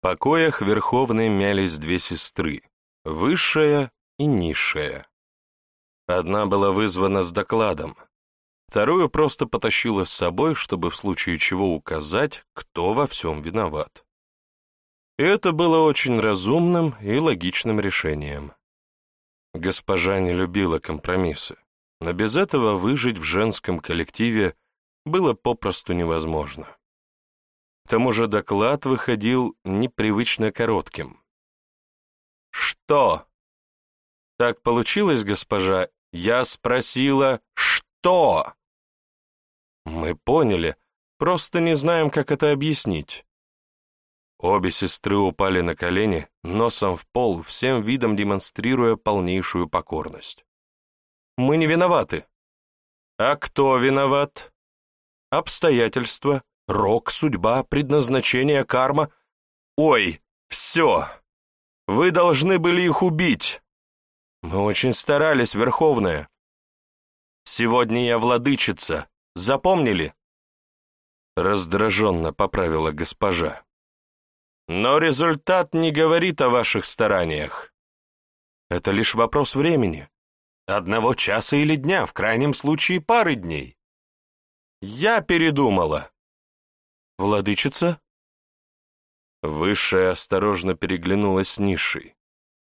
покоях Верховной мялись две сестры, высшая и низшая. Одна была вызвана с докладом, вторую просто потащила с собой, чтобы в случае чего указать, кто во всем виноват. Это было очень разумным и логичным решением. Госпожа не любила компромиссы, но без этого выжить в женском коллективе было попросту невозможно. К тому же доклад выходил непривычно коротким. «Что?» «Так получилось, госпожа? Я спросила, что?» «Мы поняли, просто не знаем, как это объяснить». Обе сестры упали на колени, носом в пол, всем видом демонстрируя полнейшую покорность. «Мы не виноваты». «А кто виноват?» «Обстоятельства, рок, судьба, предназначение, карма. Ой, все! Вы должны были их убить!» «Мы очень старались, Верховная». «Сегодня я владычица, запомнили?» Раздраженно поправила госпожа. Но результат не говорит о ваших стараниях. Это лишь вопрос времени. Одного часа или дня, в крайнем случае пары дней. Я передумала. Владычица? Высшая осторожно переглянулась с низшей.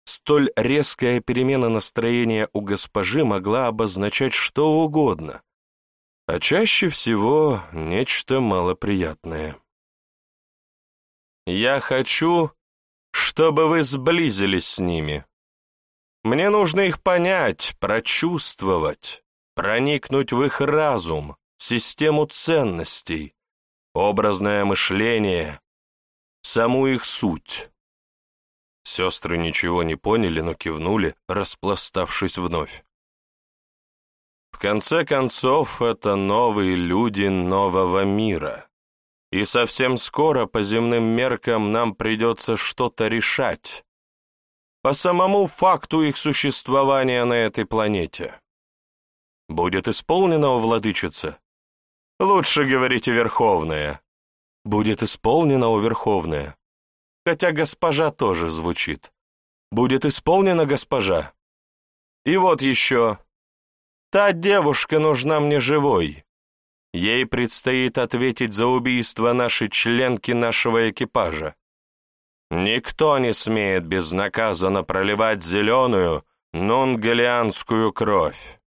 Столь резкая перемена настроения у госпожи могла обозначать что угодно, а чаще всего нечто малоприятное. Я хочу, чтобы вы сблизились с ними. Мне нужно их понять, прочувствовать, проникнуть в их разум, систему ценностей, образное мышление, саму их суть. Сестры ничего не поняли, но кивнули, распластавшись вновь. В конце концов, это новые люди нового мира и совсем скоро по земным меркам нам придется что-то решать. По самому факту их существования на этой планете. Будет исполнено, владычица? Лучше говорите Верховная. Будет исполнено, о Верховная. Хотя госпожа тоже звучит. Будет исполнено, госпожа. И вот еще. Та девушка нужна мне живой. Ей предстоит ответить за убийство нашей членки нашего экипажа. Никто не смеет безнаказанно проливать зеленую, нунгалианскую кровь.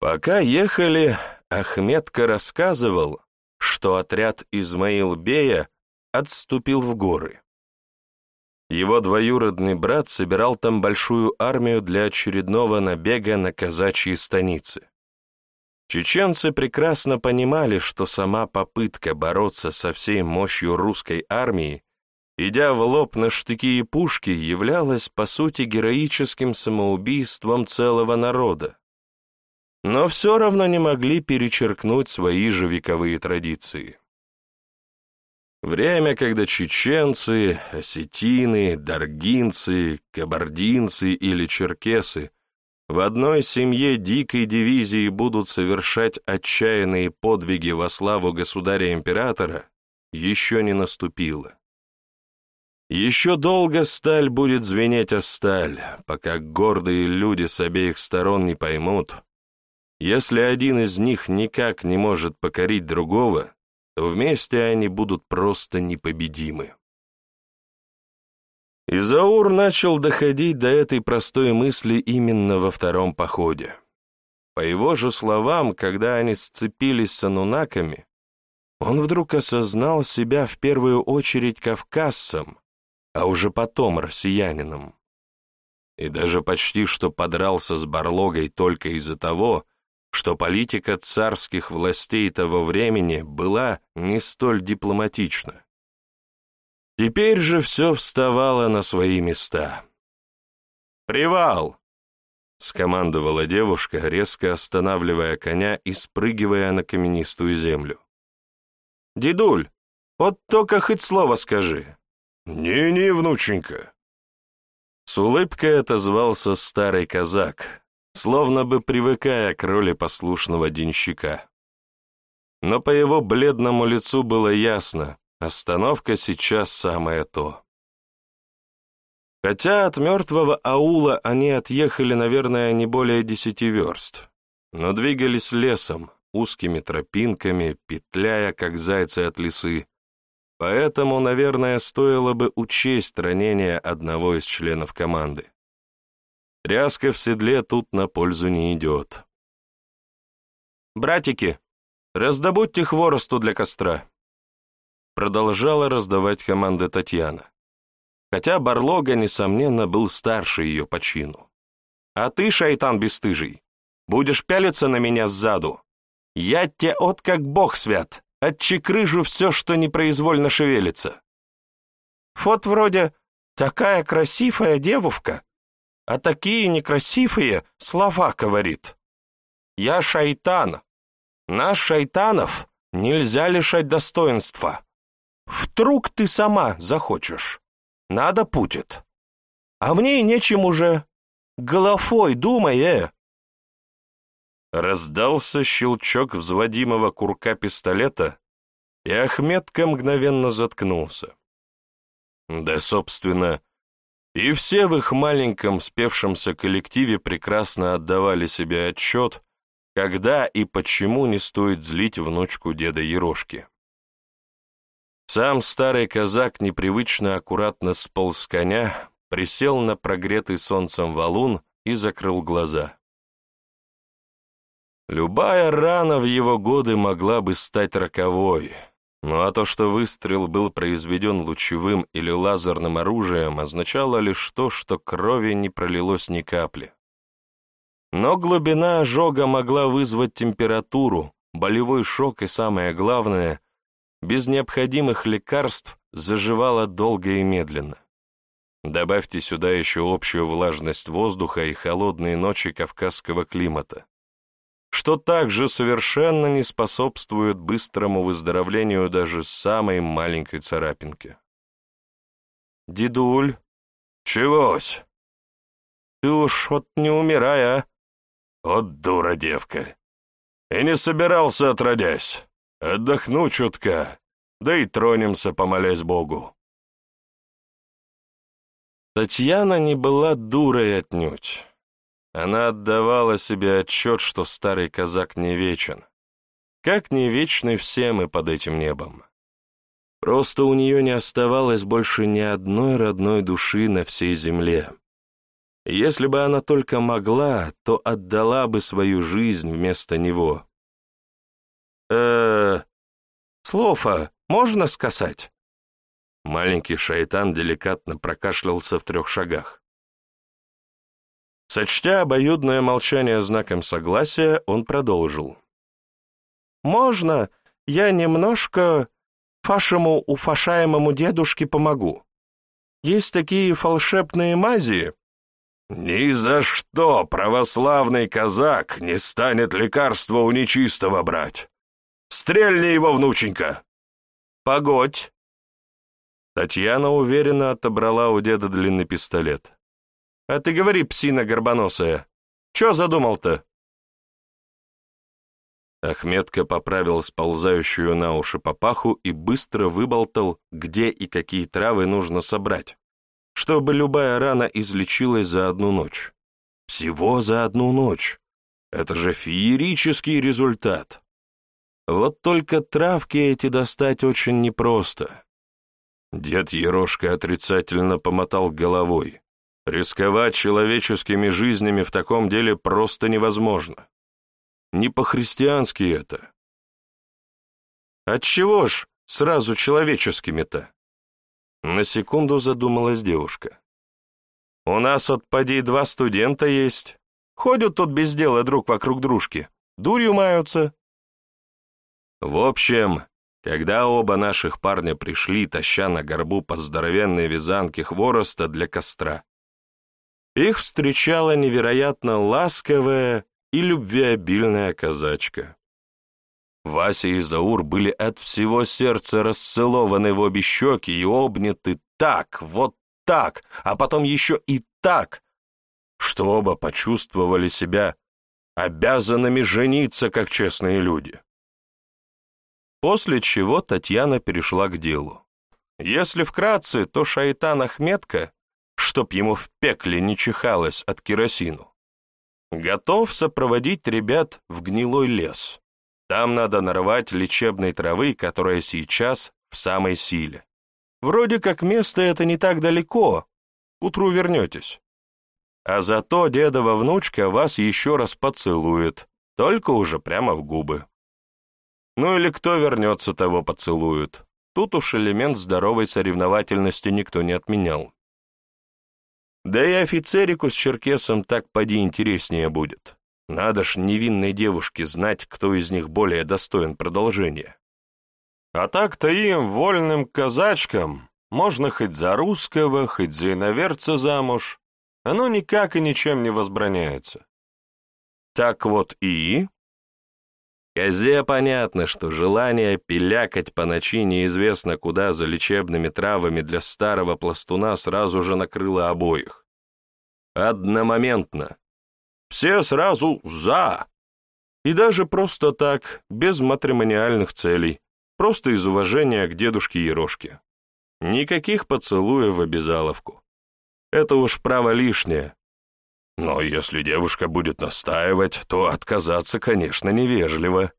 Пока ехали, Ахметка рассказывал, что отряд Измаил-Бея отступил в горы. Его двоюродный брат собирал там большую армию для очередного набега на казачьи станицы. Чеченцы прекрасно понимали, что сама попытка бороться со всей мощью русской армии, идя в лоб на штыки и пушки, являлась, по сути, героическим самоубийством целого народа. Но все равно не могли перечеркнуть свои же вековые традиции. Время, когда чеченцы, осетины, даргинцы, кабардинцы или черкесы в одной семье дикой дивизии будут совершать отчаянные подвиги во славу государя-императора, еще не наступило. Еще долго сталь будет звенеть о сталь, пока гордые люди с обеих сторон не поймут, если один из них никак не может покорить другого, то вместе они будут просто непобедимы. Изаур начал доходить до этой простой мысли именно во втором походе. По его же словам, когда они сцепились с анунаками, он вдруг осознал себя в первую очередь кавказцем, а уже потом россиянином. И даже почти что подрался с Барлогой только из-за того, что политика царских властей того времени была не столь дипломатична. Теперь же все вставало на свои места. «Привал!» — скомандовала девушка, резко останавливая коня и спрыгивая на каменистую землю. «Дедуль, вот только хоть слово скажи». «Не-не, внученька». С улыбкой отозвался старый казак, словно бы привыкая к роли послушного денщика. Но по его бледному лицу было ясно, остановка сейчас самое то. Хотя от мертвого аула они отъехали, наверное, не более десяти верст, но двигались лесом, узкими тропинками, петляя, как зайцы от лисы. Поэтому, наверное, стоило бы учесть ранение одного из членов команды. Тряска в седле тут на пользу не идет. «Братики, раздобудьте хворосту для костра», продолжала раздавать команды Татьяна хотя Барлога, несомненно, был старше ее по чину. «А ты, шайтан бесстыжий, будешь пялиться на меня сзаду? Я те от как бог свят, отчекрыжу все, что непроизвольно шевелится». «Вот вроде такая красивая девушка, а такие некрасивые слова говорит. Я шайтан. Наш шайтанов нельзя лишать достоинства. Вдруг ты сама захочешь?» Надо путит. А мне и нечем уже. Головой думай, э!» Раздался щелчок взводимого курка пистолета, и Ахметка мгновенно заткнулся. Да, собственно, и все в их маленьком спевшемся коллективе прекрасно отдавали себе отчет, когда и почему не стоит злить внучку деда Ерошки. Сам старый казак непривычно аккуратно сполз с коня, присел на прогретый солнцем валун и закрыл глаза. Любая рана в его годы могла бы стать роковой, ну а то, что выстрел был произведен лучевым или лазерным оружием, означало лишь то, что крови не пролилось ни капли. Но глубина ожога могла вызвать температуру, болевой шок и, самое главное, без необходимых лекарств заживала долго и медленно. Добавьте сюда еще общую влажность воздуха и холодные ночи кавказского климата, что также совершенно не способствует быстрому выздоровлению даже самой маленькой царапинки. «Дедуль, чегось? Ты уж вот не умирай, а?» «Вот дура девка! И не собирался отродясь!» Отдохну чутка, да и тронемся, помолясь Богу. Татьяна не была дурой отнюдь. Она отдавала себе отчет, что старый казак не вечен. Как не вечны все мы под этим небом. Просто у нее не оставалось больше ни одной родной души на всей земле. Если бы она только могла, то отдала бы свою жизнь вместо него э Слофа можно сказать?» Маленький шайтан деликатно прокашлялся в трех шагах. Сочтя обоюдное молчание знаком согласия, он продолжил. «Можно я немножко вашему уфашаемому дедушке помогу? Есть такие волшебные мази?» «Ни за что православный казак не станет лекарства у нечистого брать. Стрельни его, внученька!» «Погодь!» Татьяна уверенно отобрала у деда длинный пистолет. «А ты говори, псина горбоносая, чё задумал-то?» Ахметка поправил сползающую на уши папаху и быстро выболтал, где и какие травы нужно собрать, чтобы любая рана излечилась за одну ночь. Всего за одну ночь. Это же феерический результат. Вот только травки эти достать очень непросто. Дед Ерошка отрицательно помотал головой. Рисковать человеческими жизнями в таком деле просто невозможно. Не по-христиански это. Отчего ж сразу человеческими-то? На секунду задумалась девушка. У нас от поди два студента есть. Ходят тут без дела друг вокруг дружки. Дурью маются, в общем, когда оба наших парня пришли, таща на горбу по здоровенной вязанке хвороста для костра, их встречала невероятно ласковая и любвеобильная казачка. Вася и Заур были от всего сердца расцелованы в обе щеки и обняты так, вот так, а потом еще и так, что оба почувствовали себя обязанными жениться, как честные люди. После чего Татьяна перешла к делу. Если вкратце, то шайтан Ахметка, чтоб ему в пекле не чихалось от керосину, готов сопроводить ребят в гнилой лес. Там надо нарвать лечебной травы, которая сейчас в самой силе. Вроде как место это не так далеко, к утру вернетесь. А зато дедова внучка вас еще раз поцелует, только уже прямо в губы. Ну или кто вернется, того поцелуют. Тут уж элемент здоровой соревновательности никто не отменял. Да и офицерику с черкесом так поди интереснее будет. Надо ж невинной девушке знать, кто из них более достоин продолжения. А так-то им, вольным казачкам, можно хоть за русского, хоть за иноверца замуж. Оно никак и ничем не возбраняется. Так вот и... Козе понятно, что желание пилякать по ночи неизвестно куда за лечебными травами для старого пластуна сразу же накрыло обоих. Одномоментно. Все сразу «за». И даже просто так, без матримониальных целей, просто из уважения к дедушке Ерошке. Никаких поцелуев в обязаловку. Это уж право лишнее, но если девушка будет настаивать, то отказаться, конечно, невежливо.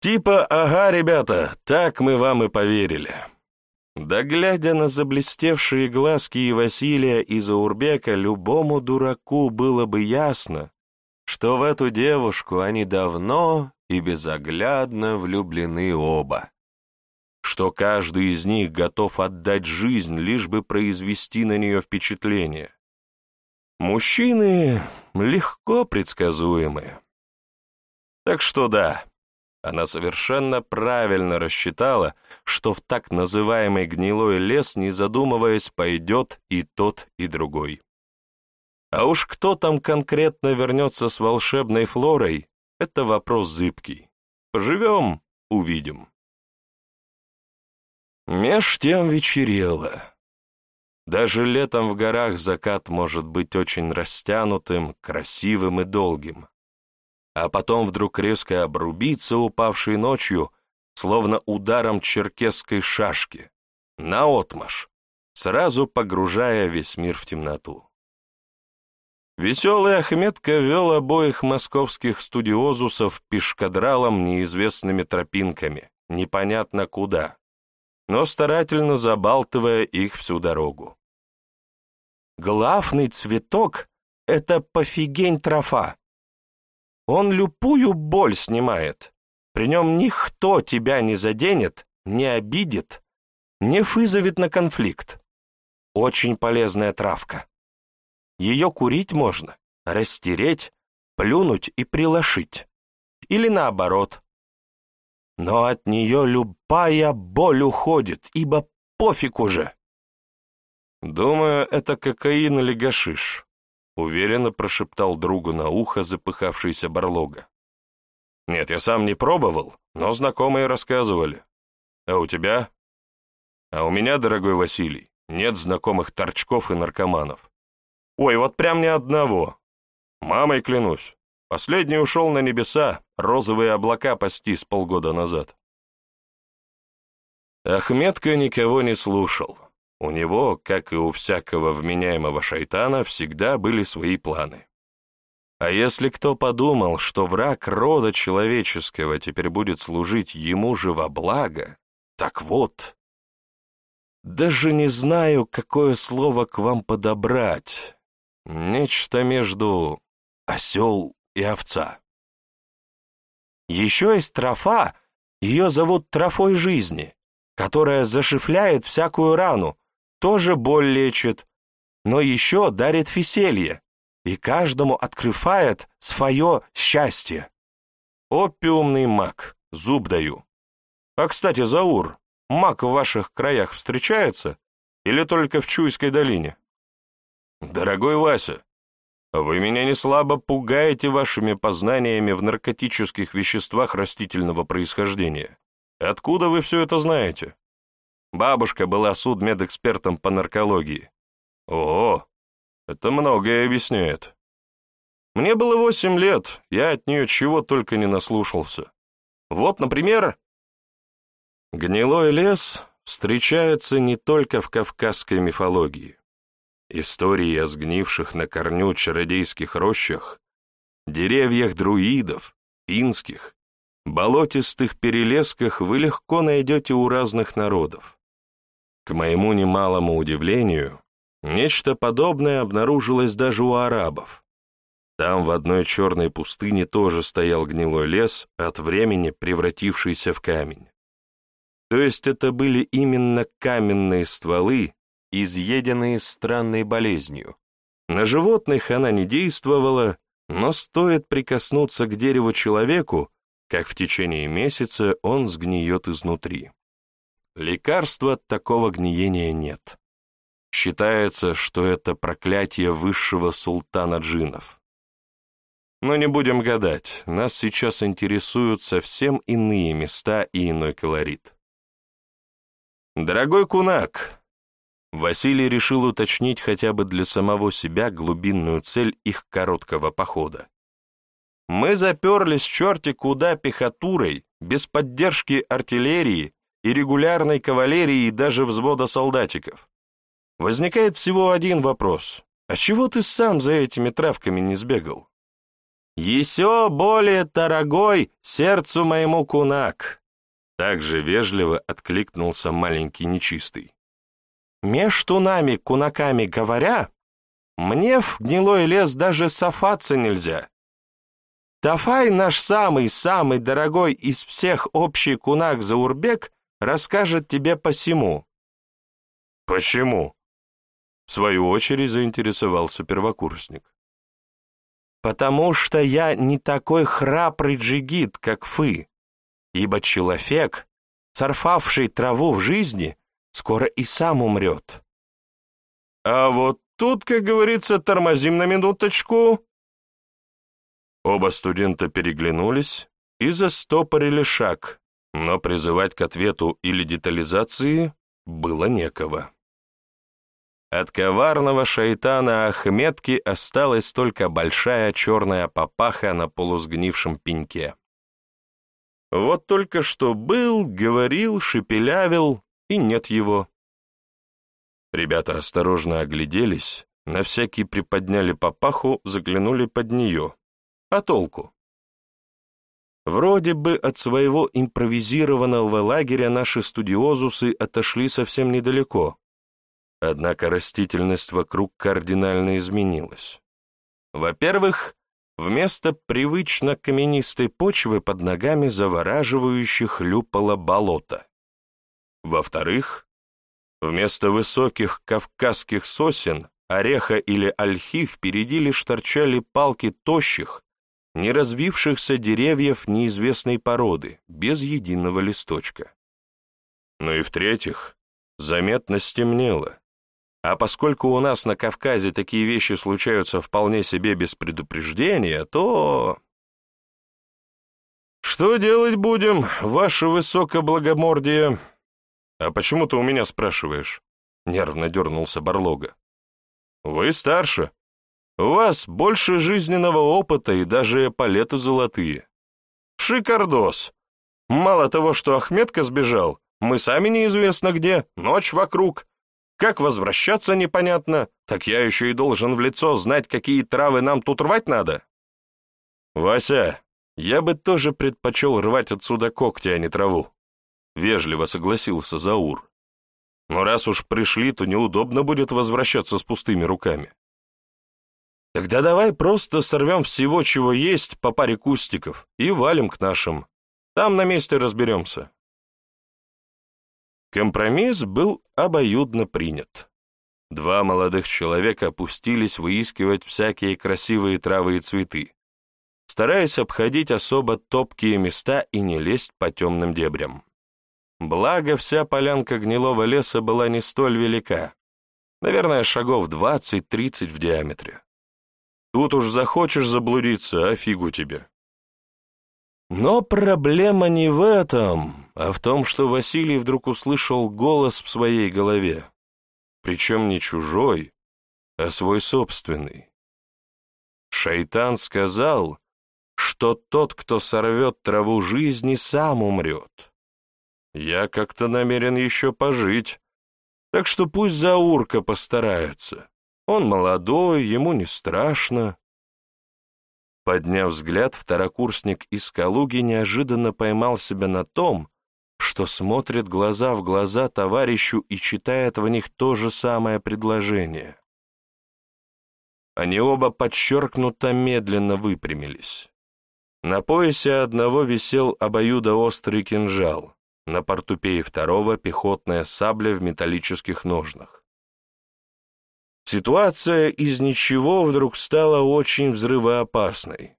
Типа, ага, ребята, так мы вам и поверили. Да глядя на заблестевшие глазки и Василия и Заурбека, любому дураку было бы ясно, что в эту девушку они давно и безоглядно влюблены оба, что каждый из них готов отдать жизнь, лишь бы произвести на нее впечатление. Мужчины легко предсказуемы. Так что да, она совершенно правильно рассчитала, что в так называемый гнилой лес, не задумываясь, пойдет и тот, и другой. А уж кто там конкретно вернется с волшебной флорой, это вопрос зыбкий. Поживем — увидим. Меж тем вечерело. Даже летом в горах закат может быть очень растянутым, красивым и долгим. А потом вдруг резко обрубиться, упавшей ночью, словно ударом черкесской шашки, наотмашь, сразу погружая весь мир в темноту. Веселый Ахметка вел обоих московских студиозусов пешкадралом неизвестными тропинками, непонятно куда, но старательно забалтывая их всю дорогу. Главный цветок — это пофигень трофа. Он любую боль снимает. При нем никто тебя не заденет, не обидит, не вызовет на конфликт. Очень полезная травка. Ее курить можно, растереть, плюнуть и прилошить. Или наоборот, но от нее любая боль уходит, ибо пофиг уже. «Думаю, это кокаин или гашиш», — уверенно прошептал другу на ухо запыхавшийся Барлога. «Нет, я сам не пробовал, но знакомые рассказывали. А у тебя?» «А у меня, дорогой Василий, нет знакомых торчков и наркоманов. Ой, вот прям ни одного. Мамой клянусь. Последний ушел на небеса, розовые облака пасти с полгода назад. Ахметка никого не слушал. У него, как и у всякого вменяемого шайтана, всегда были свои планы. А если кто подумал, что враг рода человеческого теперь будет служить ему же во благо, так вот. Даже не знаю, какое слово к вам подобрать. Нечто между осел и овца. Еще есть трофа, ее зовут трофой жизни, которая зашифляет всякую рану, тоже боль лечит, но еще дарит веселье и каждому открывает свое счастье. Опиумный мак, зуб даю. А, кстати, Заур, мак в ваших краях встречается или только в Чуйской долине? Дорогой Вася, вы меня не слабо пугаете вашими познаниями в наркотических веществах растительного происхождения. Откуда вы все это знаете? Бабушка была судмедэкспертом по наркологии. О, это многое объясняет. Мне было восемь лет, я от нее чего только не наслушался. Вот, например, Гнилой лес встречается не только в кавказской мифологии. Истории о сгнивших на корню чародейских рощах, деревьях друидов, финских, болотистых перелесках вы легко найдете у разных народов. К моему немалому удивлению, нечто подобное обнаружилось даже у арабов. Там в одной черной пустыне тоже стоял гнилой лес, от времени превратившийся в камень. То есть это были именно каменные стволы, изъеденные странной болезнью. На животных она не действовала, но стоит прикоснуться к дереву человеку, как в течение месяца он сгниет изнутри. Лекарства от такого гниения нет. Считается, что это проклятие высшего султана джинов. Но не будем гадать, нас сейчас интересуют совсем иные места и иной колорит. «Дорогой кунак!» Василий решил уточнить хотя бы для самого себя глубинную цель их короткого похода. «Мы заперлись черти куда пехотурой, без поддержки артиллерии и регулярной кавалерии и даже взвода солдатиков. Возникает всего один вопрос. А чего ты сам за этими травками не сбегал? «Еще более дорогой сердцу моему кунак!» Также вежливо откликнулся маленький нечистый. «Между нами, кунаками говоря, мне в гнилой лес даже софаться нельзя. Тафай наш самый-самый дорогой из всех общий кунак Заурбек расскажет тебе посему». «Почему?» В свою очередь заинтересовался первокурсник. «Потому что я не такой храбрый джигит, как вы, ибо человек, сорфавший траву в жизни, скоро и сам умрет». «А вот тут, как говорится, тормозим на минуточку». Оба студента переглянулись и застопорили шаг, но призывать к ответу или детализации было некого. От коварного шайтана Ахметки осталась только большая черная папаха на полусгнившем пеньке. Вот только что был, говорил, шепелявил, и нет его. Ребята осторожно огляделись, на всякий приподняли папаху, заглянули под нее. А толку? Вроде бы от своего импровизированного лагеря наши студиозусы отошли совсем недалеко, Однако растительность вокруг кардинально изменилась. Во-первых, вместо привычно каменистой почвы под ногами завораживающе хлюпало болото. Во-вторых, вместо высоких кавказских сосен, ореха или ольхи впереди лишь торчали палки тощих, не развившихся деревьев неизвестной породы, без единого листочка. Ну и в-третьих, заметно стемнело, а поскольку у нас на Кавказе такие вещи случаются вполне себе без предупреждения, то... «Что делать будем, ваше высокоблагомордие?» «А почему ты у меня спрашиваешь?» — нервно дернулся Барлога. «Вы старше. У вас больше жизненного опыта и даже палеты золотые. Шикардос! Мало того, что Ахметка сбежал, мы сами неизвестно где, ночь вокруг, как возвращаться непонятно, так я еще и должен в лицо знать, какие травы нам тут рвать надо. Вася, я бы тоже предпочел рвать отсюда когти, а не траву. Вежливо согласился Заур. Но раз уж пришли, то неудобно будет возвращаться с пустыми руками. Тогда давай просто сорвем всего, чего есть, по паре кустиков, и валим к нашим. Там на месте разберемся. Компромисс был обоюдно принят. Два молодых человека опустились выискивать всякие красивые травы и цветы, стараясь обходить особо топкие места и не лезть по темным дебрям. Благо, вся полянка гнилого леса была не столь велика, наверное, шагов 20-30 в диаметре. Тут уж захочешь заблудиться, а фигу тебе. Но проблема не в этом, а в том, что Василий вдруг услышал голос в своей голове. Причем не чужой, а свой собственный. Шайтан сказал, что тот, кто сорвет траву жизни, сам умрет. Я как-то намерен еще пожить, так что пусть Заурка постарается. Он молодой, ему не страшно». Подняв взгляд, второкурсник из Калуги неожиданно поймал себя на том, что смотрит глаза в глаза товарищу и читает в них то же самое предложение. Они оба подчеркнуто медленно выпрямились. На поясе одного висел обоюдоострый кинжал, на портупее второго пехотная сабля в металлических ножнах. Ситуация из ничего вдруг стала очень взрывоопасной.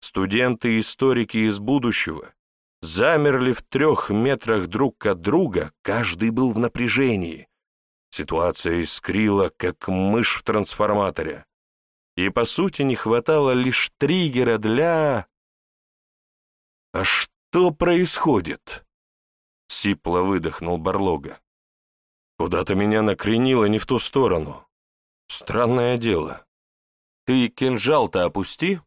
Студенты-историки из будущего замерли в трех метрах друг от друга, каждый был в напряжении. Ситуация искрила, как мышь в трансформаторе. И, по сути, не хватало лишь триггера для... «А что происходит?» — сипло выдохнул Барлога. «Куда-то меня накренило не в ту сторону. Странное дело. Ты кинжал-то опусти?»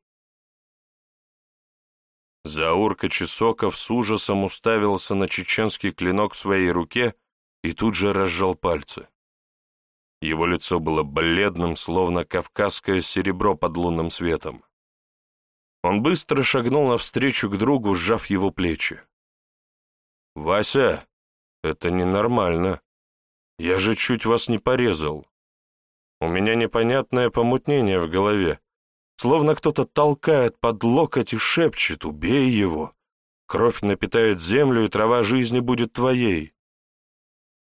Заурка Чесоков с ужасом уставился на чеченский клинок в своей руке и тут же разжал пальцы. Его лицо было бледным, словно кавказское серебро под лунным светом. Он быстро шагнул навстречу к другу, сжав его плечи. «Вася, это ненормально. Я же чуть вас не порезал. У меня непонятное помутнение в голове. Словно кто-то толкает под локоть и шепчет «Убей его!» Кровь напитает землю, и трава жизни будет твоей.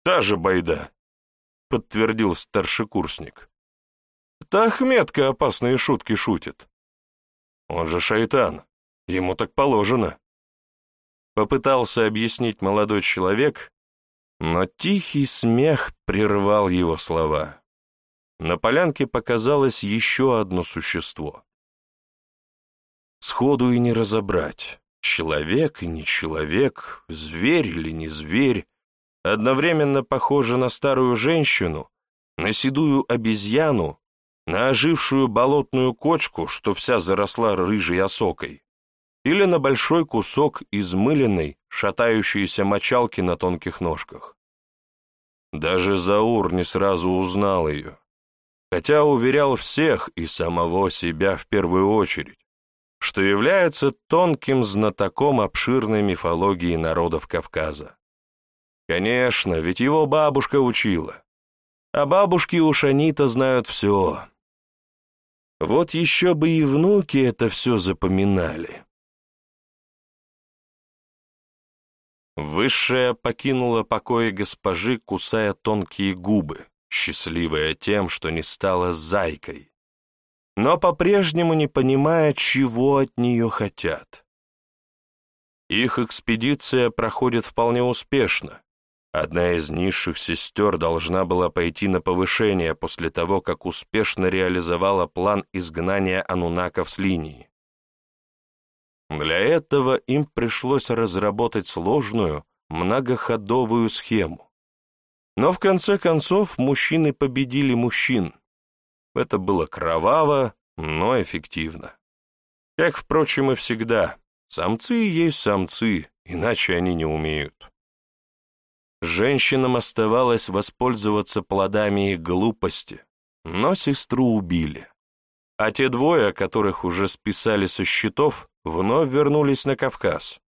Та же байда, — подтвердил старшекурсник. Это Ахметка опасные шутки шутит. Он же шайтан, ему так положено. Попытался объяснить молодой человек, но тихий смех прервал его слова. На полянке показалось еще одно существо. Сходу и не разобрать, человек и не человек, зверь или не зверь, одновременно похоже на старую женщину, на седую обезьяну, на ожившую болотную кочку, что вся заросла рыжей осокой, или на большой кусок измыленной, шатающейся мочалки на тонких ножках. Даже Заур не сразу узнал ее хотя уверял всех и самого себя в первую очередь, что является тонким знатоком обширной мифологии народов Кавказа. Конечно, ведь его бабушка учила, а бабушки у Шанита знают все. Вот еще бы и внуки это все запоминали. Высшая покинула покои госпожи, кусая тонкие губы, счастливая тем, что не стала зайкой, но по-прежнему не понимая, чего от нее хотят. Их экспедиция проходит вполне успешно. Одна из низших сестер должна была пойти на повышение после того, как успешно реализовала план изгнания анунаков с линии. Для этого им пришлось разработать сложную, многоходовую схему. Но в конце концов мужчины победили мужчин. Это было кроваво, но эффективно. Как, впрочем, и всегда, самцы есть самцы, иначе они не умеют. Женщинам оставалось воспользоваться плодами их глупости, но сестру убили. А те двое, которых уже списали со счетов, вновь вернулись на Кавказ.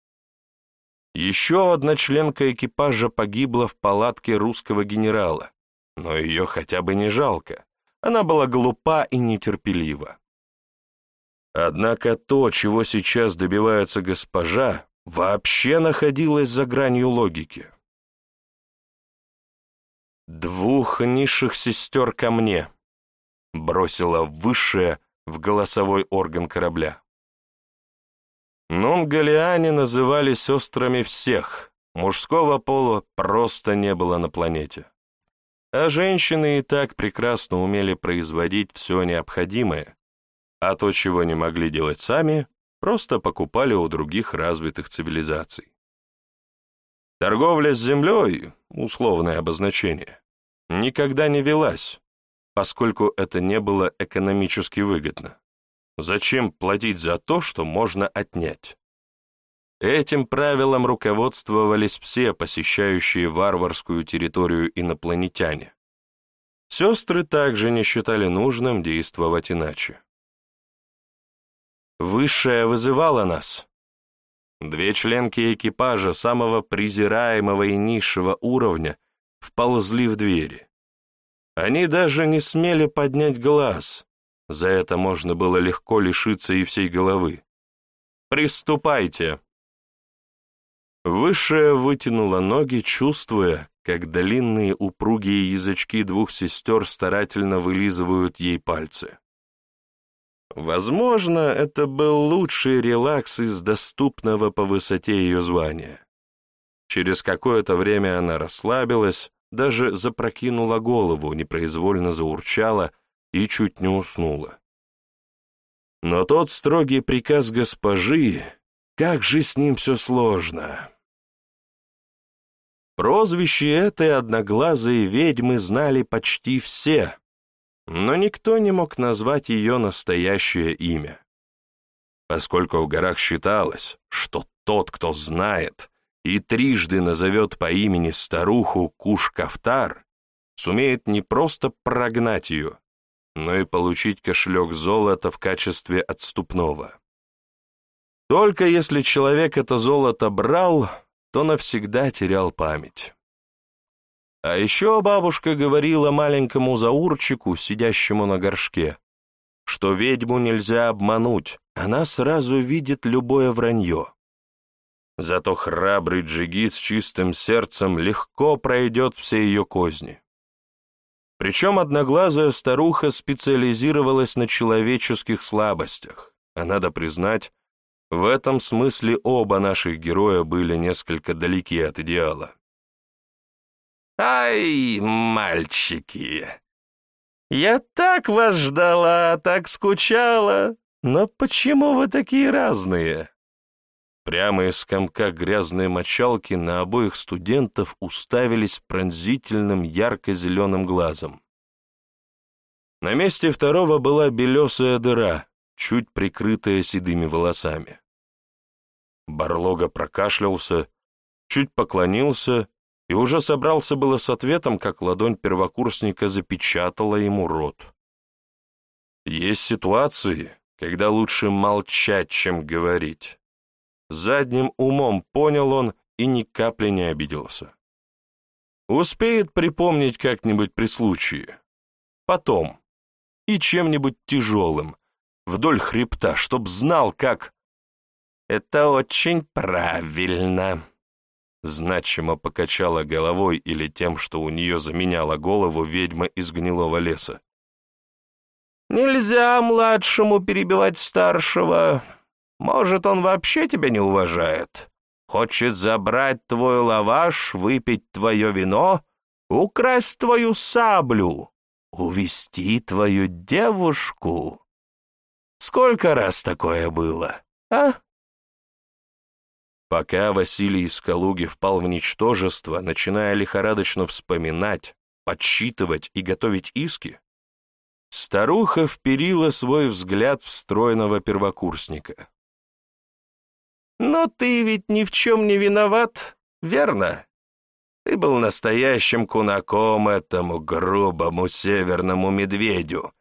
Еще одна членка экипажа погибла в палатке русского генерала, но ее хотя бы не жалко. Она была глупа и нетерпелива. Однако то, чего сейчас добивается госпожа, вообще находилось за гранью логики. «Двух низших сестер ко мне», — бросила высшая в голосовой орган корабля. Нонгалиане называли сестрами всех, мужского пола просто не было на планете. А женщины и так прекрасно умели производить все необходимое, а то, чего не могли делать сами, просто покупали у других развитых цивилизаций. Торговля с землей, условное обозначение, никогда не велась, поскольку это не было экономически выгодно. Зачем платить за то, что можно отнять? Этим правилом руководствовались все посещающие варварскую территорию инопланетяне. Сестры также не считали нужным действовать иначе. Высшая вызывала нас. Две членки экипажа самого презираемого и низшего уровня вползли в двери. Они даже не смели поднять глаз. За это можно было легко лишиться и всей головы. «Приступайте!» Высшая вытянула ноги, чувствуя, как длинные упругие язычки двух сестер старательно вылизывают ей пальцы. Возможно, это был лучший релакс из доступного по высоте ее звания. Через какое-то время она расслабилась, даже запрокинула голову, непроизвольно заурчала и чуть не уснула. Но тот строгий приказ госпожи, как же с ним все сложно. Прозвище этой одноглазой ведьмы знали почти все, но никто не мог назвать ее настоящее имя. Поскольку в горах считалось, что тот, кто знает и трижды назовет по имени старуху Куш-Кафтар, сумеет не просто прогнать ее, но и получить кошелек золота в качестве отступного. Только если человек это золото брал, то навсегда терял память. А еще бабушка говорила маленькому заурчику, сидящему на горшке, что ведьму нельзя обмануть, она сразу видит любое вранье. Зато храбрый джигит с чистым сердцем легко пройдет все ее козни. Причем одноглазая старуха специализировалась на человеческих слабостях, а надо признать, в этом смысле оба наших героя были несколько далеки от идеала. «Ай, мальчики! Я так вас ждала, так скучала, но почему вы такие разные?» Прямо из комка грязной мочалки на обоих студентов уставились пронзительным ярко-зеленым глазом. На месте второго была белесая дыра, чуть прикрытая седыми волосами. Барлога прокашлялся, чуть поклонился и уже собрался было с ответом, как ладонь первокурсника запечатала ему рот. Есть ситуации, когда лучше молчать, чем говорить. Задним умом понял он и ни капли не обиделся. Успеет припомнить как-нибудь при случае. Потом. И чем-нибудь тяжелым, вдоль хребта, чтоб знал, как... «Это очень правильно», — значимо покачала головой или тем, что у нее заменяла голову ведьма из гнилого леса. «Нельзя младшему перебивать старшего. Может, он вообще тебя не уважает? Хочет забрать твой лаваш, выпить твое вино, украсть твою саблю, увести твою девушку?» Сколько раз такое было, а? Пока Василий из Калуги впал в ничтожество, начиная лихорадочно вспоминать, подсчитывать и готовить иски, старуха вперила свой взгляд в стройного первокурсника. «Но ты ведь ни в чем не виноват, верно? Ты был настоящим кунаком этому грубому северному медведю,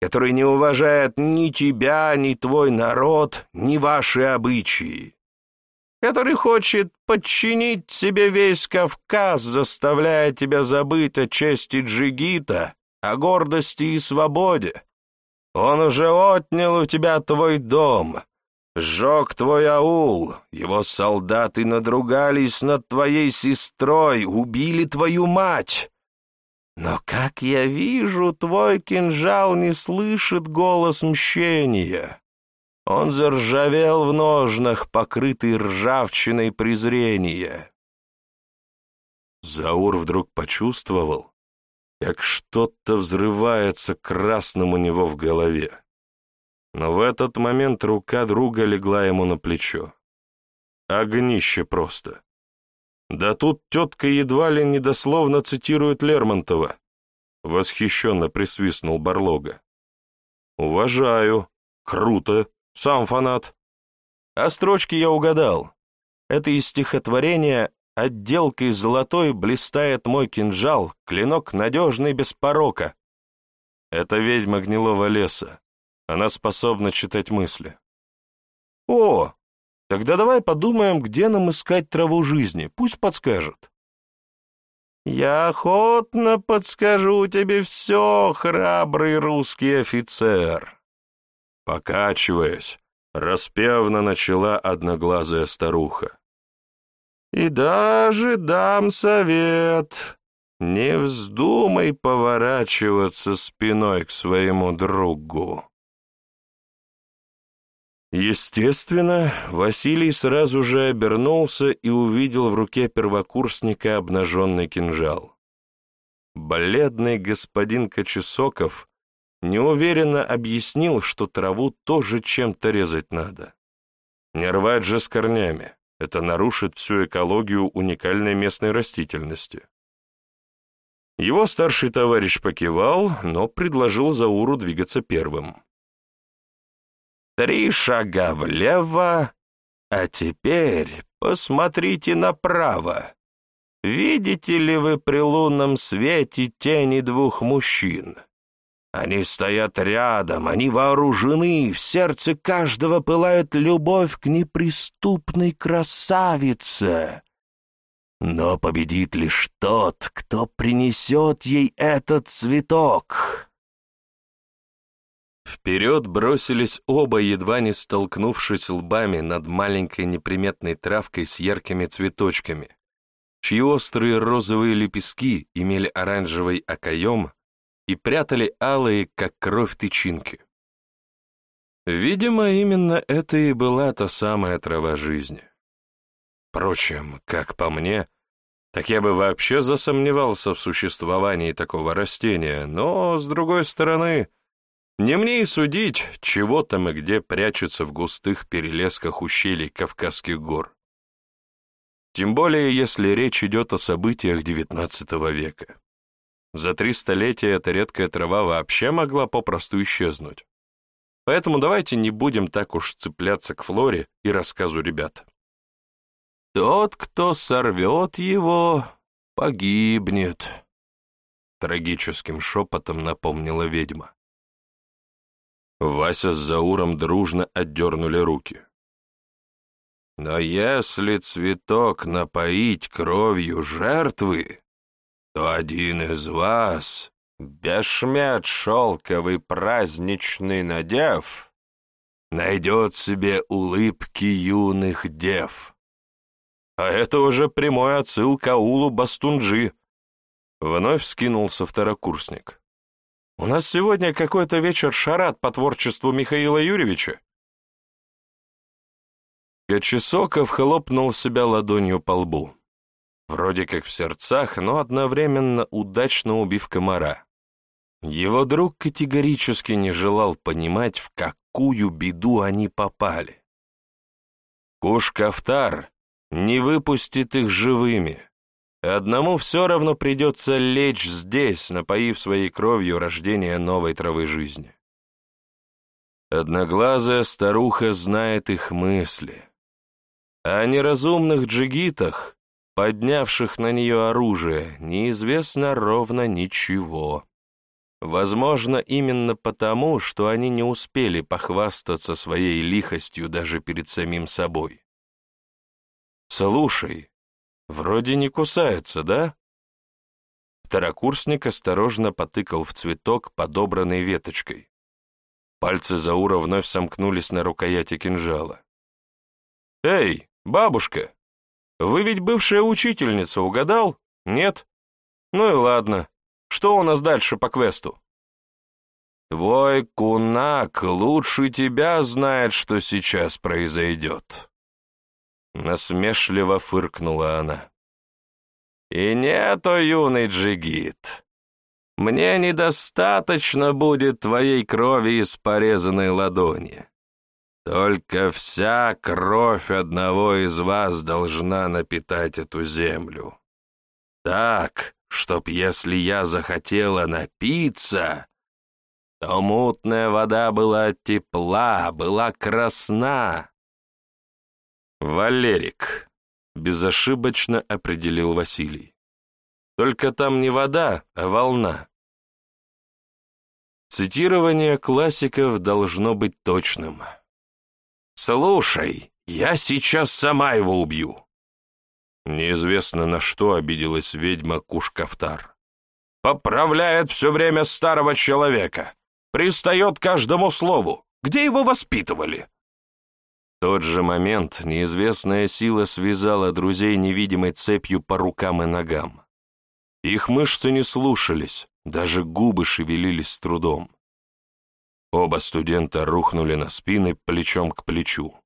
который не уважает ни тебя, ни твой народ, ни ваши обычаи, который хочет подчинить себе весь Кавказ, заставляя тебя забыть о чести джигита, о гордости и свободе. Он уже отнял у тебя твой дом, сжег твой аул, его солдаты надругались над твоей сестрой, убили твою мать. Но, как я вижу, твой кинжал не слышит голос мщения. Он заржавел в ножнах, покрытый ржавчиной презрения. Заур вдруг почувствовал, как что-то взрывается красным у него в голове. Но в этот момент рука друга легла ему на плечо. Огнище просто. Да тут тетка едва ли недословно цитирует Лермонтова. Восхищенно присвистнул Барлога. Уважаю. Круто. Сам фанат. А строчки я угадал. это из стихотворения «Отделкой золотой блистает мой кинжал, клинок надежный без порока». Это ведьма гнилого леса. Она способна читать мысли. О, тогда давай подумаем, где нам искать траву жизни. Пусть подскажет. «Я охотно подскажу тебе все, храбрый русский офицер!» Покачиваясь, распевно начала одноглазая старуха. «И даже дам совет, не вздумай поворачиваться спиной к своему другу». Естественно, Василий сразу же обернулся и увидел в руке первокурсника обнаженный кинжал. Бледный господин Кочесоков неуверенно объяснил, что траву тоже чем-то резать надо. Не рвать же с корнями, это нарушит всю экологию уникальной местной растительности. Его старший товарищ покивал, но предложил Зауру двигаться первым. Три шага влево, а теперь посмотрите направо. Видите ли вы при лунном свете тени двух мужчин? Они стоят рядом, они вооружены, в сердце каждого пылает любовь к неприступной красавице. Но победит лишь тот, кто принесет ей этот цветок. Вперед бросились оба, едва не столкнувшись лбами над маленькой неприметной травкой с яркими цветочками, чьи острые розовые лепестки имели оранжевый окоем и прятали алые, как кровь тычинки. Видимо, именно это и была та самая трава жизни. Впрочем, как по мне, так я бы вообще засомневался в существовании такого растения, но, с другой стороны, не мне и судить, чего там и где прячется в густых перелесках ущелий Кавказских гор. Тем более, если речь идет о событиях XIX века. За три столетия эта редкая трава вообще могла попросту исчезнуть. Поэтому давайте не будем так уж цепляться к флоре и рассказу ребят. «Тот, кто сорвет его, погибнет», — трагическим шепотом напомнила ведьма. Вася с Зауром дружно отдернули руки. Но если цветок напоить кровью жертвы, то один из вас, бешмет шелковый праздничный надев, найдет себе улыбки юных дев. А это уже прямой отсыл к аулу Бастунджи. Вновь скинулся второкурсник. У нас сегодня какой-то вечер шарат по творчеству Михаила Юрьевича. Кочесоков хлопнул себя ладонью по лбу. Вроде как в сердцах, но одновременно удачно убив комара. Его друг категорически не желал понимать, в какую беду они попали. Куш-Кафтар не выпустит их живыми, Одному все равно придется лечь здесь, напоив своей кровью рождение новой травы жизни. Одноглазая старуха знает их мысли. О неразумных джигитах, поднявших на нее оружие, неизвестно ровно ничего. Возможно, именно потому, что они не успели похвастаться своей лихостью даже перед самим собой. «Слушай», Вроде не кусается, да? Второкурсник осторожно потыкал в цветок, подобранный веточкой. Пальцы Заура вновь сомкнулись на рукояти кинжала. «Эй, бабушка, вы ведь бывшая учительница, угадал? Нет? Ну и ладно. Что у нас дальше по квесту?» «Твой кунак лучше тебя знает, что сейчас произойдет», Насмешливо фыркнула она. «И нет, о юный джигит, мне недостаточно будет твоей крови из порезанной ладони. Только вся кровь одного из вас должна напитать эту землю. Так, чтоб если я захотела напиться, то мутная вода была тепла, была красна, «Валерик, безошибочно определил Василий. Только там не вода, а волна. Цитирование классиков должно быть точным. «Слушай, я сейчас сама его убью!» Неизвестно на что обиделась ведьма Кушкафтар. «Поправляет все время старого человека, пристает каждому слову. Где его воспитывали?» В тот же момент неизвестная сила связала друзей невидимой цепью по рукам и ногам. Их мышцы не слушались, даже губы шевелились с трудом. Оба студента рухнули на спины плечом к плечу.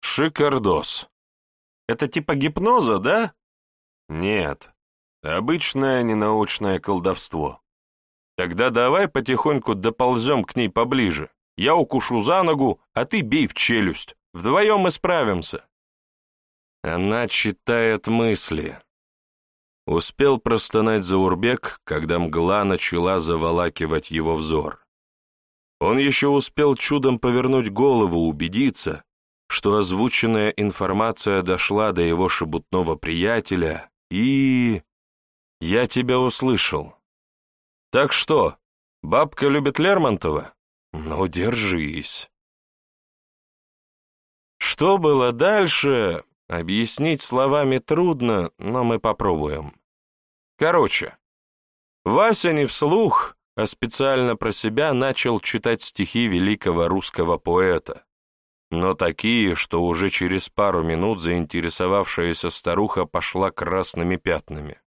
Шикардос. Это типа гипноза, да? Нет. Обычное ненаучное колдовство. Тогда давай потихоньку доползем к ней поближе. Я укушу за ногу, а ты бей в челюсть. Вдвоем мы справимся. Она читает мысли. Успел простонать Заурбек, когда мгла начала заволакивать его взор. Он еще успел чудом повернуть голову, убедиться, что озвученная информация дошла до его шебутного приятеля, и... Я тебя услышал. Так что, бабка любит Лермонтова? Ну, держись. Что было дальше, объяснить словами трудно, но мы попробуем. Короче, Вася не вслух, а специально про себя начал читать стихи великого русского поэта, но такие, что уже через пару минут заинтересовавшаяся старуха пошла красными пятнами.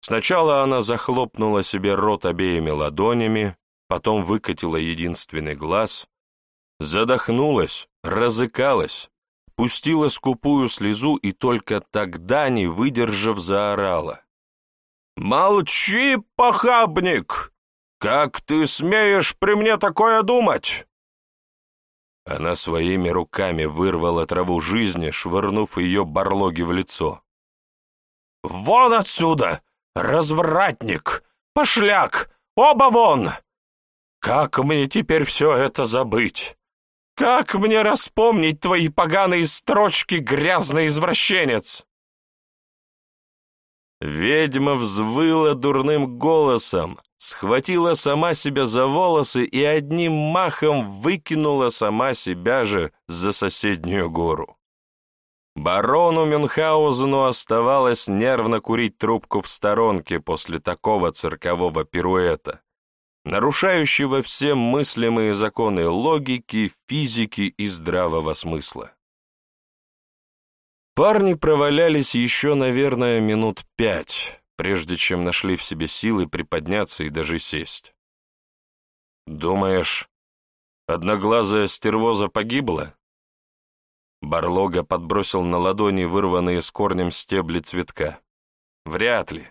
Сначала она захлопнула себе рот обеими ладонями, потом выкатила единственный глаз, задохнулась, разыкалась, пустила скупую слезу и только тогда, не выдержав, заорала. «Молчи, похабник! Как ты смеешь при мне такое думать?» Она своими руками вырвала траву жизни, швырнув ее барлоги в лицо. «Вон отсюда! Развратник! Пошляк! Оба вон! Как мне теперь все это забыть? Как мне распомнить твои поганые строчки, грязный извращенец?» Ведьма взвыла дурным голосом, схватила сама себя за волосы и одним махом выкинула сама себя же за соседнюю гору. Барону Мюнхгаузену оставалось нервно курить трубку в сторонке после такого циркового пируэта, нарушающего все мыслимые законы логики, физики и здравого смысла. Парни провалялись еще, наверное, минут пять, прежде чем нашли в себе силы приподняться и даже сесть. «Думаешь, одноглазая стервоза погибла?» Барлога подбросил на ладони вырванные с корнем стебли цветка. «Вряд ли.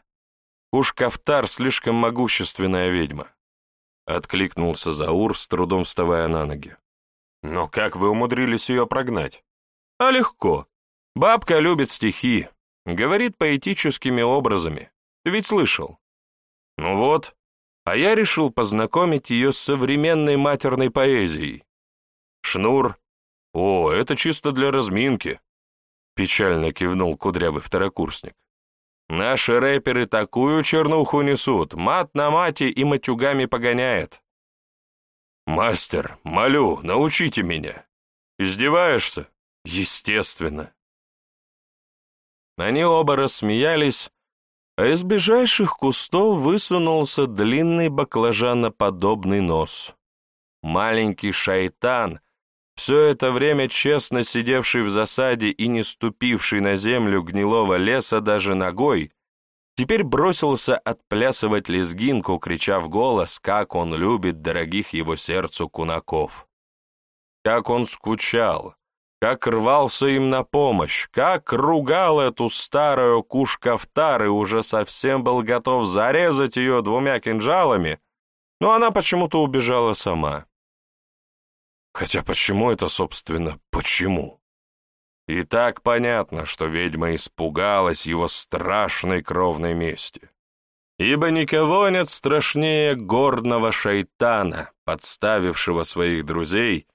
Уж Кафтар слишком могущественная ведьма». Откликнулся Заур, с трудом вставая на ноги. «Но как вы умудрились ее прогнать?» «А легко. Бабка любит стихи, говорит поэтическими образами. Ты ведь слышал? Ну вот, а я решил познакомить ее с современной матерной поэзией. Шнур. О, это чисто для разминки. Печально кивнул кудрявый второкурсник. Наши рэперы такую чернуху несут, мат на мате и матюгами погоняет. Мастер, молю, научите меня. Издеваешься? Естественно. Они оба рассмеялись, а из ближайших кустов высунулся длинный баклажаноподобный нос. Маленький шайтан, все это время честно сидевший в засаде и не ступивший на землю гнилого леса даже ногой, теперь бросился отплясывать лезгинку, крича в голос, как он любит дорогих его сердцу кунаков. Как он скучал, как рвался им на помощь, как ругал эту старую кушкафтар и уже совсем был готов зарезать ее двумя кинжалами, но она почему-то убежала сама. Хотя почему это, собственно, почему? И так понятно, что ведьма испугалась его страшной кровной мести. Ибо никого нет страшнее гордного шайтана, подставившего своих друзей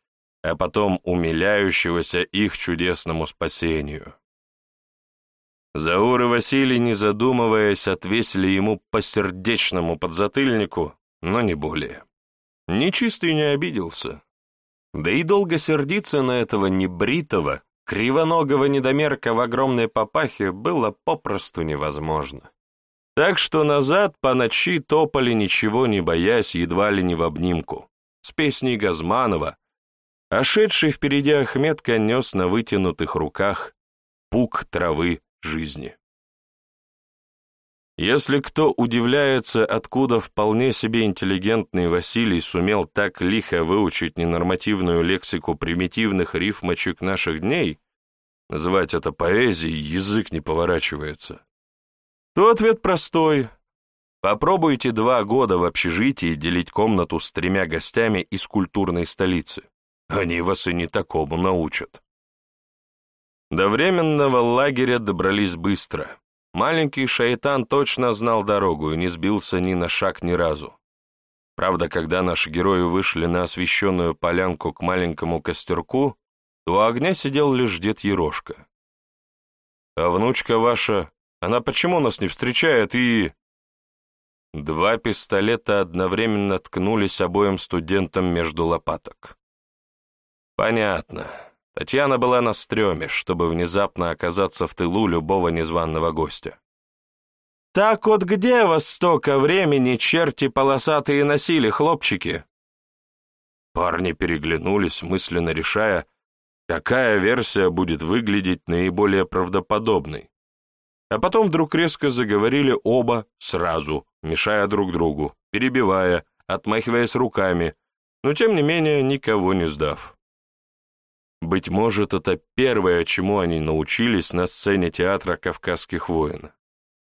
а потом умиляющегося их чудесному спасению. Заур и Василий, не задумываясь, отвесили ему по сердечному подзатыльнику, но не более. Нечистый не обиделся. Да и долго сердиться на этого небритого, кривоногого недомерка в огромной папахе было попросту невозможно. Так что назад по ночи топали, ничего не боясь, едва ли не в обнимку, с песней Газманова, а шедший впереди Ахметка нес на вытянутых руках пук травы жизни. Если кто удивляется, откуда вполне себе интеллигентный Василий сумел так лихо выучить ненормативную лексику примитивных рифмочек наших дней, называть это поэзией язык не поворачивается, то ответ простой. Попробуйте два года в общежитии делить комнату с тремя гостями из культурной столицы. Они вас и не такому научат. До временного лагеря добрались быстро. Маленький шайтан точно знал дорогу и не сбился ни на шаг ни разу. Правда, когда наши герои вышли на освещенную полянку к маленькому костерку, то у огня сидел лишь дед Ерошка. «А внучка ваша, она почему нас не встречает и...» Два пистолета одновременно ткнулись обоим студентам между лопаток. «Понятно. Татьяна была на стреме, чтобы внезапно оказаться в тылу любого незваного гостя. «Так вот где вас столько времени черти полосатые носили, хлопчики?» Парни переглянулись, мысленно решая, какая версия будет выглядеть наиболее правдоподобной. А потом вдруг резко заговорили оба сразу, мешая друг другу, перебивая, отмахиваясь руками, но тем не менее никого не сдав. Быть может, это первое, чему они научились на сцене театра «Кавказских войн».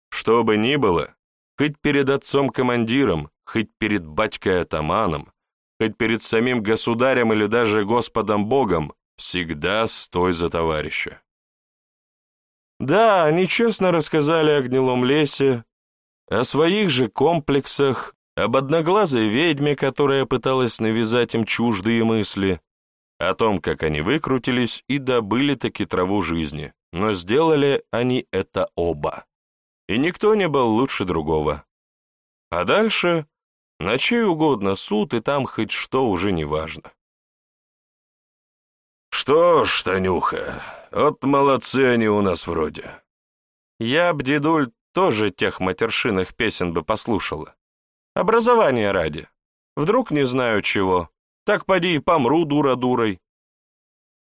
Что бы ни было, хоть перед отцом-командиром, хоть перед батькой-атаманом, хоть перед самим государем или даже Господом Богом, всегда стой за товарища. Да, они честно рассказали о гнилом лесе, о своих же комплексах, об одноглазой ведьме, которая пыталась навязать им чуждые мысли, о том, как они выкрутились и добыли таки траву жизни, но сделали они это оба. И никто не был лучше другого. А дальше на чей угодно суд, и там хоть что уже не важно. «Что ж, Танюха, вот молодцы они у нас вроде». Я б, дедуль, тоже тех матершинных песен бы послушала. Образование ради. Вдруг не знаю чего. Так поди и помру дура-дурой».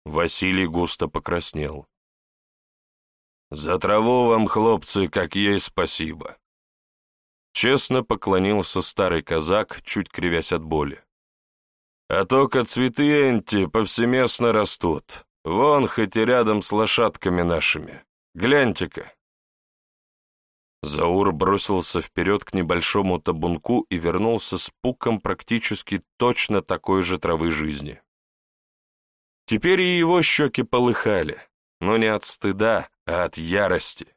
Василий густо покраснел. «За траву вам, хлопцы, как есть спасибо». Честно поклонился старый казак, чуть кривясь от боли. «А только цветы энти повсеместно растут. Вон, хоть и рядом с лошадками нашими. Гляньте-ка». Заур бросился вперед к небольшому табунку и вернулся с пуком практически точно такой же травы жизни. Теперь и его щеки полыхали, но не от стыда, а от ярости.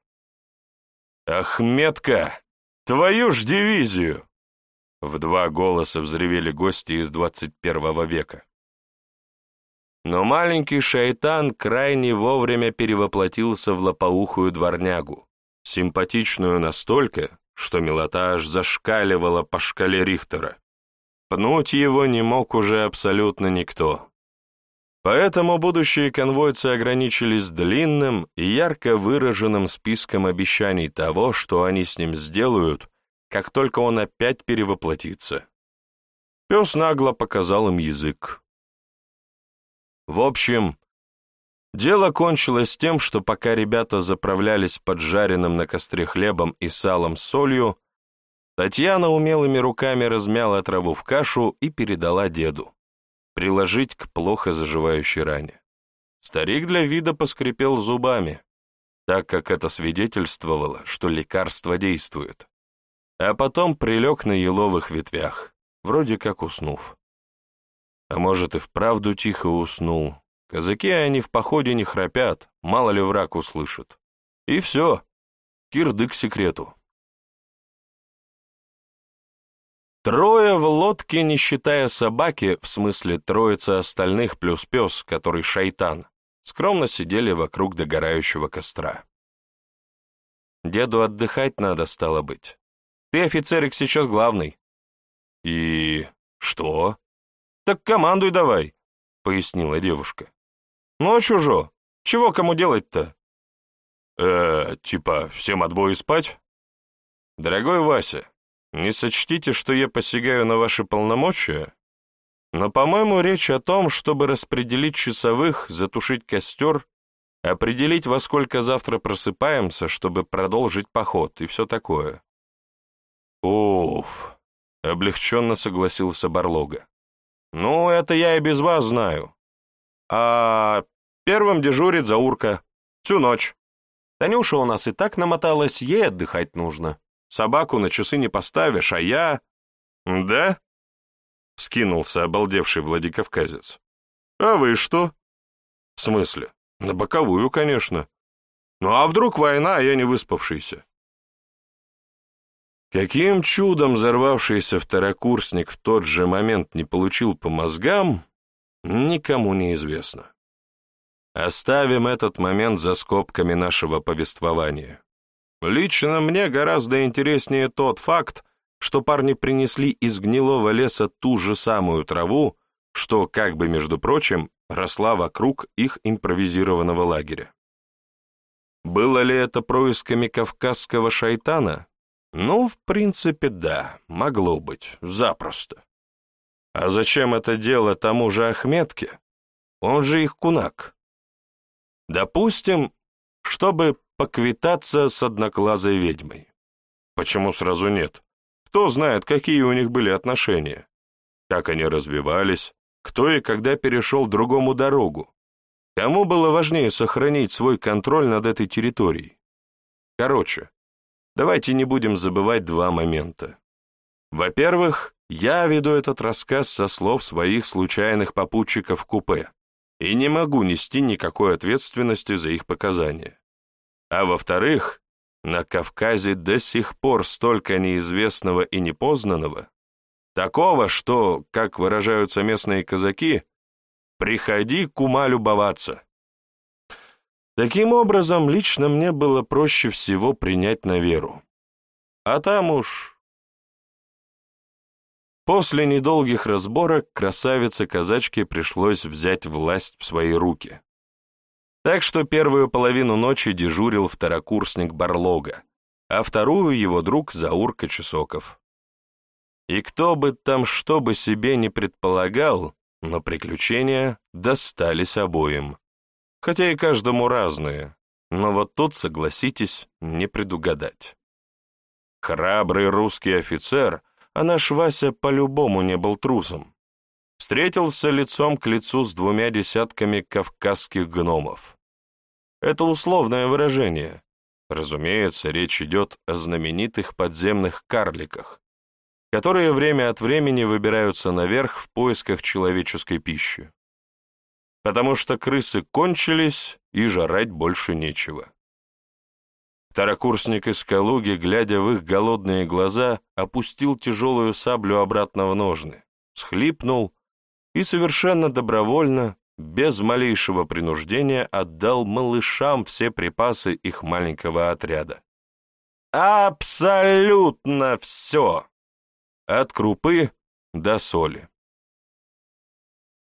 «Ахметка, твою ж дивизию!» В два голоса взревели гости из двадцать первого века. Но маленький шайтан крайне вовремя перевоплотился в лопоухую дворнягу, симпатичную настолько, что милота аж зашкаливала по шкале Рихтера. Пнуть его не мог уже абсолютно никто. Поэтому будущие конвойцы ограничились длинным и ярко выраженным списком обещаний того, что они с ним сделают, как только он опять перевоплотится. Пес нагло показал им язык. В общем, Дело кончилось тем, что пока ребята заправлялись поджаренным на костре хлебом и салом с солью, Татьяна умелыми руками размяла траву в кашу и передала деду, приложить к плохо заживающей ране. Старик для вида поскрипел зубами, так как это свидетельствовало, что лекарство действует, а потом прилег на еловых ветвях, вроде как уснув. А может и вправду тихо уснул, Казаки они в походе не храпят, мало ли враг услышит. И все, кирдык секрету. Трое в лодке, не считая собаки, в смысле троица остальных плюс пес, который шайтан, скромно сидели вокруг догорающего костра. Деду отдыхать надо, стало быть. Ты, офицерик, сейчас главный». «И что?» «Так командуй давай», — пояснила девушка. «Ну а чужо? Чего кому делать-то?» «Э, типа, всем отбой спать?» «Дорогой Вася, не сочтите, что я посягаю на ваши полномочия, но, по-моему, речь о том, чтобы распределить часовых, затушить костер, определить, во сколько завтра просыпаемся, чтобы продолжить поход и все такое. «Уф!» — облегченно согласился Барлога. «Ну, это я и без вас знаю. А первым дежурит Заурка. Всю ночь. Танюша у нас и так намоталась, ей отдыхать нужно. Собаку на часы не поставишь, а я...» «Да?» — скинулся обалдевший Владикавказец. «А вы что?» «В смысле? На боковую, конечно. Ну а вдруг война, а я не выспавшийся?» Каким чудом взорвавшийся второкурсник в тот же момент не получил по мозгам, никому не известно. Оставим этот момент за скобками нашего повествования. Лично мне гораздо интереснее тот факт, что парни принесли из гнилого леса ту же самую траву, что, как бы между прочим, росла вокруг их импровизированного лагеря. Было ли это происками кавказского шайтана? Ну, в принципе, да, могло быть, запросто. А зачем это дело тому же Ахметке? Он же их кунак. Допустим, чтобы поквитаться с одноглазой ведьмой. Почему сразу нет? Кто знает, какие у них были отношения? Как они развивались? Кто и когда перешел другому дорогу? Кому было важнее сохранить свой контроль над этой территорией? Короче, давайте не будем забывать два момента. Во-первых, я веду этот рассказ со слов своих случайных попутчиков в купе и не могу нести никакой ответственности за их показания. А во-вторых, на Кавказе до сих пор столько неизвестного и непознанного, такого, что, как выражаются местные казаки, «приходи к ума любоваться». Таким образом, лично мне было проще всего принять на веру. А там уж После недолгих разборок красавице-казачке пришлось взять власть в свои руки. Так что первую половину ночи дежурил второкурсник Барлога, а вторую его друг Заурка Чесоков. И кто бы там что бы себе не предполагал, но приключения достались обоим. Хотя и каждому разные, но вот тут, согласитесь, не предугадать. Храбрый русский офицер — а наш Вася по-любому не был трусом. Встретился лицом к лицу с двумя десятками кавказских гномов. Это условное выражение. Разумеется, речь идет о знаменитых подземных карликах, которые время от времени выбираются наверх в поисках человеческой пищи. Потому что крысы кончились, и жрать больше нечего. Второкурсник из Калуги, глядя в их голодные глаза, опустил тяжелую саблю обратно в ножны, схлипнул и совершенно добровольно, без малейшего принуждения, отдал малышам все припасы их маленького отряда. Абсолютно все! От крупы до соли.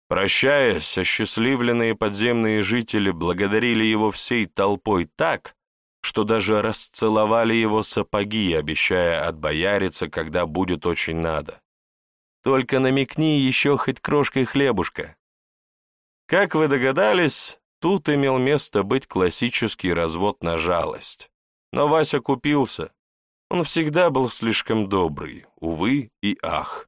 Прощаясь, осчастливленные подземные жители благодарили его всей толпой так, что даже расцеловали его сапоги, обещая отбояриться, когда будет очень надо. Только намекни еще хоть крошкой хлебушка. Как вы догадались, тут имел место быть классический развод на жалость. Но Вася купился. Он всегда был слишком добрый, увы и ах.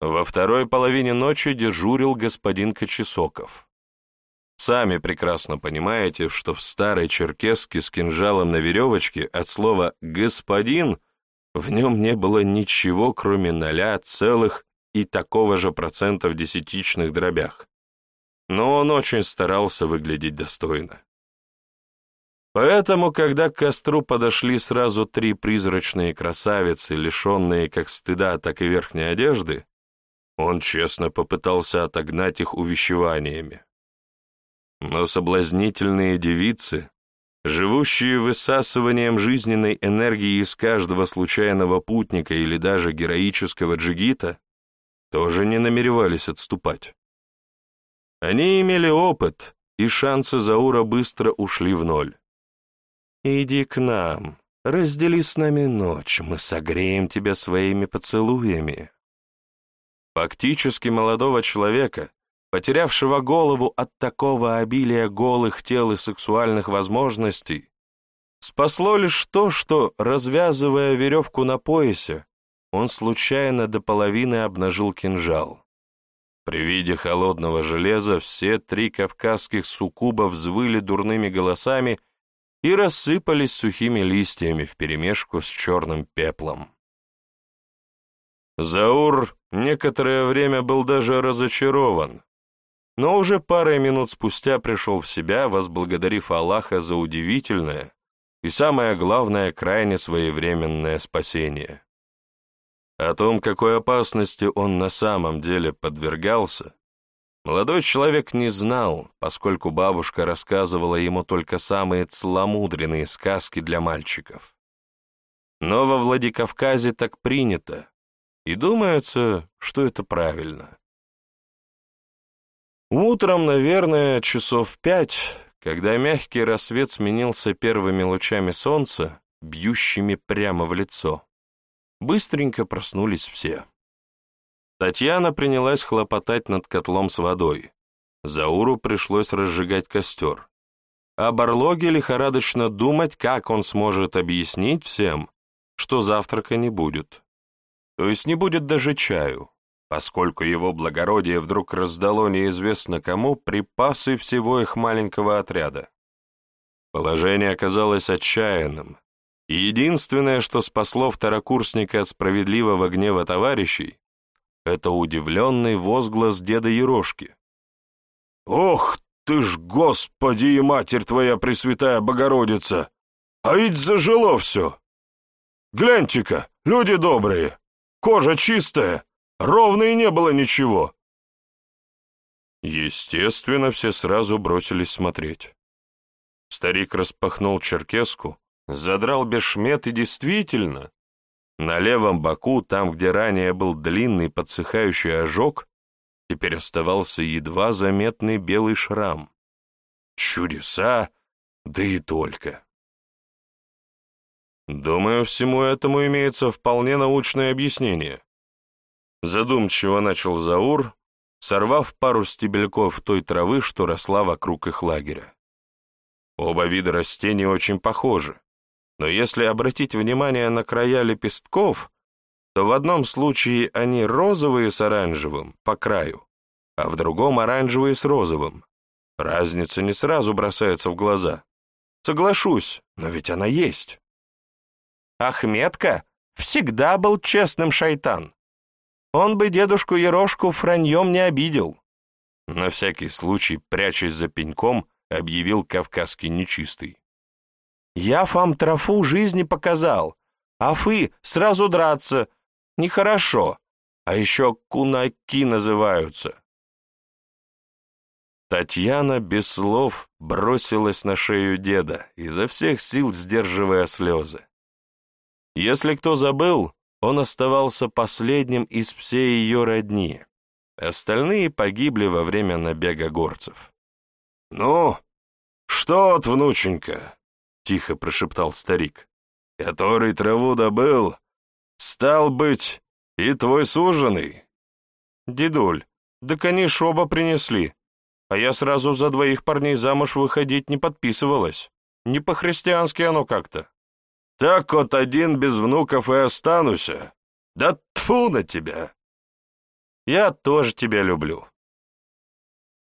Во второй половине ночи дежурил господин Кочесоков. Сами прекрасно понимаете, что в старой черкеске с кинжалом на веревочке от слова «господин» в нем не было ничего, кроме ноля, целых и такого же процента в десятичных дробях. Но он очень старался выглядеть достойно. Поэтому, когда к костру подошли сразу три призрачные красавицы, лишенные как стыда, так и верхней одежды, он честно попытался отогнать их увещеваниями. Но соблазнительные девицы, живущие высасыванием жизненной энергии из каждого случайного путника или даже героического джигита, тоже не намеревались отступать. Они имели опыт, и шансы Заура быстро ушли в ноль. «Иди к нам, раздели с нами ночь, мы согреем тебя своими поцелуями». Фактически молодого человека, потерявшего голову от такого обилия голых тел и сексуальных возможностей, спасло лишь то, что, развязывая веревку на поясе, он случайно до половины обнажил кинжал. При виде холодного железа все три кавказских суккуба взвыли дурными голосами и рассыпались сухими листьями вперемешку с черным пеплом. Заур некоторое время был даже разочарован, но уже парой минут спустя пришел в себя, возблагодарив Аллаха за удивительное и, самое главное, крайне своевременное спасение. О том, какой опасности он на самом деле подвергался, молодой человек не знал, поскольку бабушка рассказывала ему только самые целомудренные сказки для мальчиков. Но во Владикавказе так принято, и думается, что это правильно. Утром, наверное, часов пять, когда мягкий рассвет сменился первыми лучами солнца, бьющими прямо в лицо, быстренько проснулись все. Татьяна принялась хлопотать над котлом с водой. Зауру пришлось разжигать костер. А Барлоге лихорадочно думать, как он сможет объяснить всем, что завтрака не будет. То есть не будет даже чаю, поскольку его благородие вдруг раздало неизвестно кому припасы всего их маленького отряда. Положение оказалось отчаянным, и единственное, что спасло второкурсника от справедливого гнева товарищей, это удивленный возглас деда Ерошки. «Ох ты ж, Господи и Матерь твоя Пресвятая Богородица! А ведь зажило все! Гляньте-ка, люди добрые, кожа чистая, ровно и не было ничего!» Естественно, все сразу бросились смотреть. Старик распахнул черкеску, Задрал бешмет и действительно, на левом боку, там, где ранее был длинный подсыхающий ожог, теперь оставался едва заметный белый шрам. Чудеса, да и только. Думаю, всему этому имеется вполне научное объяснение. Задумчиво начал Заур, сорвав пару стебельков той травы, что росла вокруг их лагеря. Оба вида растений очень похожи но если обратить внимание на края лепестков, то в одном случае они розовые с оранжевым по краю, а в другом оранжевые с розовым. Разница не сразу бросается в глаза. Соглашусь, но ведь она есть. Ахметка всегда был честным шайтан. Он бы дедушку Ерошку франьем не обидел. На всякий случай, прячась за пеньком, объявил кавказский нечистый. Я вам трофу жизни показал, а вы сразу драться. Нехорошо. А еще кунаки называются. Татьяна без слов бросилась на шею деда, изо всех сил сдерживая слезы. Если кто забыл, он оставался последним из всей ее родни. Остальные погибли во время набега горцев. «Ну, что от внученька?» — тихо прошептал старик. «Который траву добыл, стал быть, и твой суженый». «Дедуль, да ж оба принесли, а я сразу за двоих парней замуж выходить не подписывалась. Не по-христиански оно как-то». «Так вот один без внуков и остануся. Да тьфу на тебя!» «Я тоже тебя люблю»,